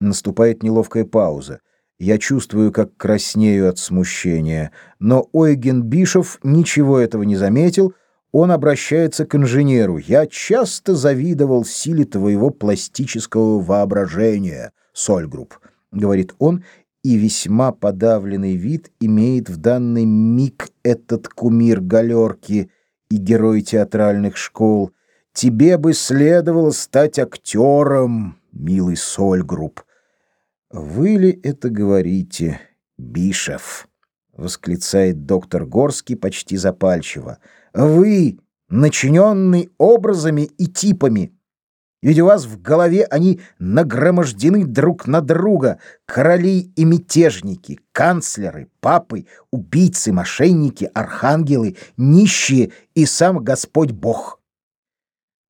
Наступает неловкая пауза. Я чувствую, как краснею от смущения. Но Ойген Бишов ничего этого не заметил. Он обращается к инженеру. «Я часто завидовал силе твоего пластического воображения, Сольгрупп», — говорит он, и весьма подавленный вид имеет в данный миг этот кумир галерки и герой театральных школ. «Тебе бы следовало стать актером, милый Сольгрупп. «Вы ли это говорите, Бишев?» — восклицает доктор Горский почти запальчиво. «Вы, начиненный образами и типами!» Ведь у вас в голове они нагромождены друг на друга, короли и мятежники, канцлеры, папы, убийцы, мошенники, архангелы, нищие и сам Господь Бог.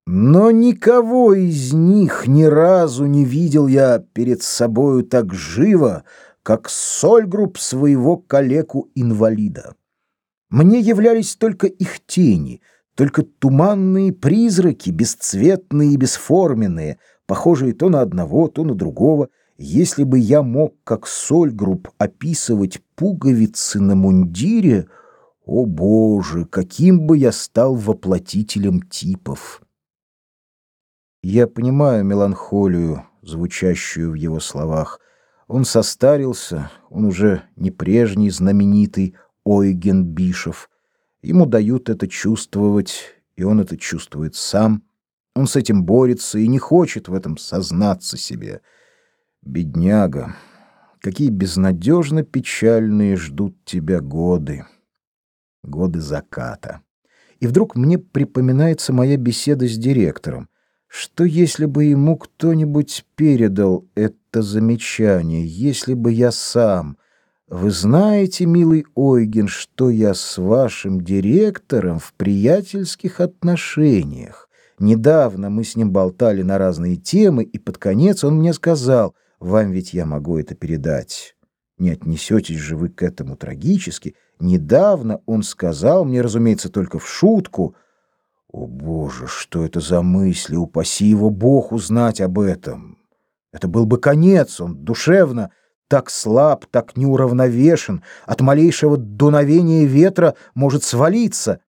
Но никого из них ни разу не видел я перед собою так живо, как Сольгрупп своего калеку-инвалида. Мне являлись только их тени, только туманные призраки, бесцветные и бесформенные, похожие то на одного, то на другого. Если бы я мог, как Сольгрупп, описывать пуговицы на мундире, о боже, каким бы я стал воплотителем типов! Я понимаю меланхолию, звучащую в его словах. Он состарился, он уже не прежний знаменитый Ойген Бишев. Ему дают это чувствовать, и он это чувствует сам. Он с этим борется и не хочет в этом сознаться себе. Бедняга, какие безнадежно печальные ждут тебя годы. Годы заката. И вдруг мне припоминается моя беседа с директором. Что если бы ему кто-нибудь передал это замечание, если бы я сам... Вы знаете, милый Ойген, что я с вашим директором в приятельских отношениях. Недавно мы с ним болтали на разные темы, и под конец он мне сказал, вам ведь я могу это передать. Не отнесетесь же вы к этому трагически. Недавно он сказал мне, разумеется, только в шутку — о, Боже, что это за мысли, упаси его Бог узнать об этом. Это был бы конец, он душевно так слаб, так неуравновешен, от малейшего дуновения ветра может свалиться.